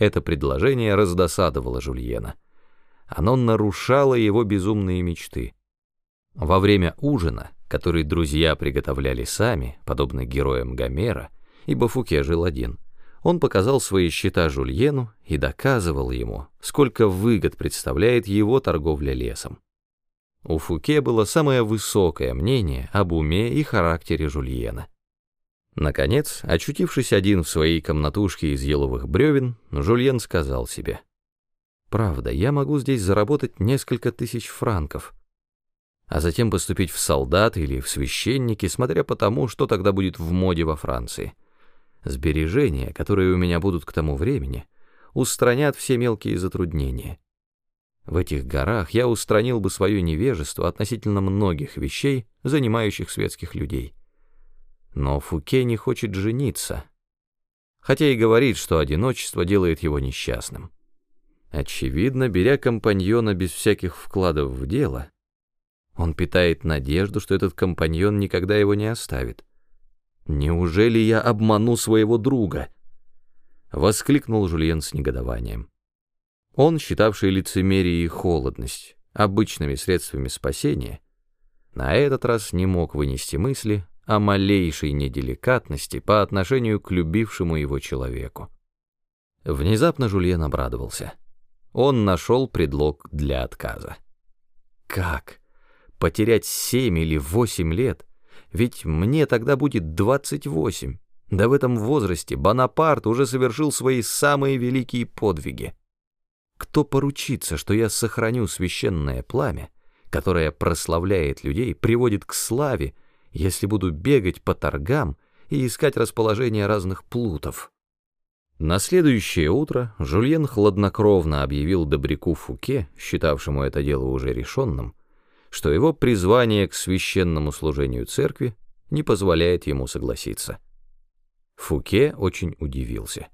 Это предложение раздосадовало Жульена. Оно нарушало его безумные мечты. Во время ужина, который друзья приготовляли сами, подобно героям Гомера, ибо Фуке жил один, он показал свои счета Жульену и доказывал ему, сколько выгод представляет его торговля лесом. У Фуке было самое высокое мнение об уме и характере Жульена. Наконец, очутившись один в своей комнатушке из еловых бревен, Жульен сказал себе, «Правда, я могу здесь заработать несколько тысяч франков, а затем поступить в солдат или в священники, смотря по тому, что тогда будет в моде во Франции. Сбережения, которые у меня будут к тому времени, устранят все мелкие затруднения. В этих горах я устранил бы свое невежество относительно многих вещей, занимающих светских людей. Но Фуке не хочет жениться, хотя и говорит, что одиночество делает его несчастным. Очевидно, беря компаньона без всяких вкладов в дело, он питает надежду, что этот компаньон никогда его не оставит. «Неужели я обману своего друга?» — воскликнул Жульен с негодованием. Он, считавший лицемерие и холодность обычными средствами спасения, на этот раз не мог вынести мысли о малейшей неделикатности по отношению к любившему его человеку. Внезапно Жульен обрадовался. Он нашел предлог для отказа. Как? Потерять семь или восемь лет? Ведь мне тогда будет двадцать восемь. Да в этом возрасте Бонапарт уже совершил свои самые великие подвиги. Кто поручится, что я сохраню священное пламя, которое прославляет людей, приводит к славе, если буду бегать по торгам и искать расположение разных плутов? На следующее утро Жульен хладнокровно объявил Добряку Фуке, считавшему это дело уже решенным, что его призвание к священному служению церкви не позволяет ему согласиться. Фуке очень удивился.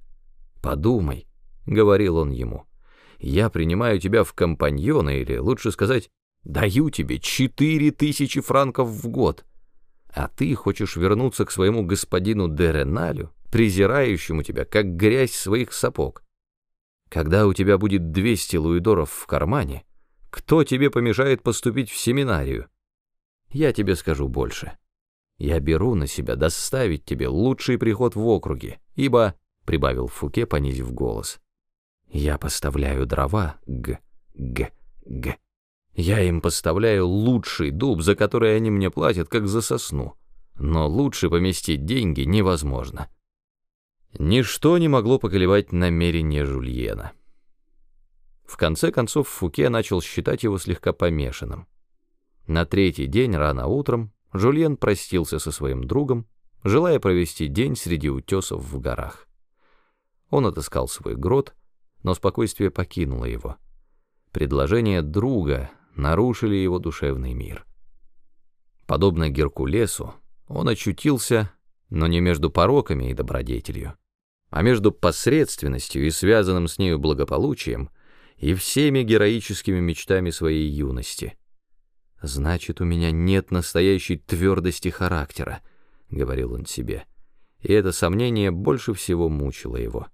«Подумай», — говорил он ему, — я принимаю тебя в компаньоны, или, лучше сказать, даю тебе четыре тысячи франков в год, а ты хочешь вернуться к своему господину Дереналю, презирающему тебя, как грязь своих сапог. Когда у тебя будет двести луидоров в кармане, кто тебе помешает поступить в семинарию? Я тебе скажу больше. Я беру на себя доставить тебе лучший приход в округе, ибо, — прибавил Фуке, понизив голос, — я поставляю дрова, г, г, г. Я им поставляю лучший дуб, за который они мне платят, как за сосну. Но лучше поместить деньги невозможно. Ничто не могло поколебать намерение Жульена. В конце концов Фуке начал считать его слегка помешанным. На третий день рано утром Жульен простился со своим другом, желая провести день среди утесов в горах. Он отыскал свой грот, но спокойствие покинуло его. Предложения друга нарушили его душевный мир. Подобно Геркулесу, он очутился, но не между пороками и добродетелью, а между посредственностью и связанным с нею благополучием и всеми героическими мечтами своей юности. «Значит, у меня нет настоящей твердости характера», — говорил он себе, и это сомнение больше всего мучило его.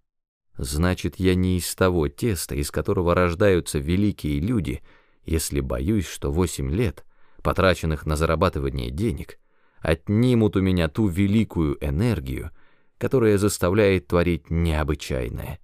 Значит, я не из того теста, из которого рождаются великие люди, если боюсь, что восемь лет, потраченных на зарабатывание денег, отнимут у меня ту великую энергию, которая заставляет творить необычайное.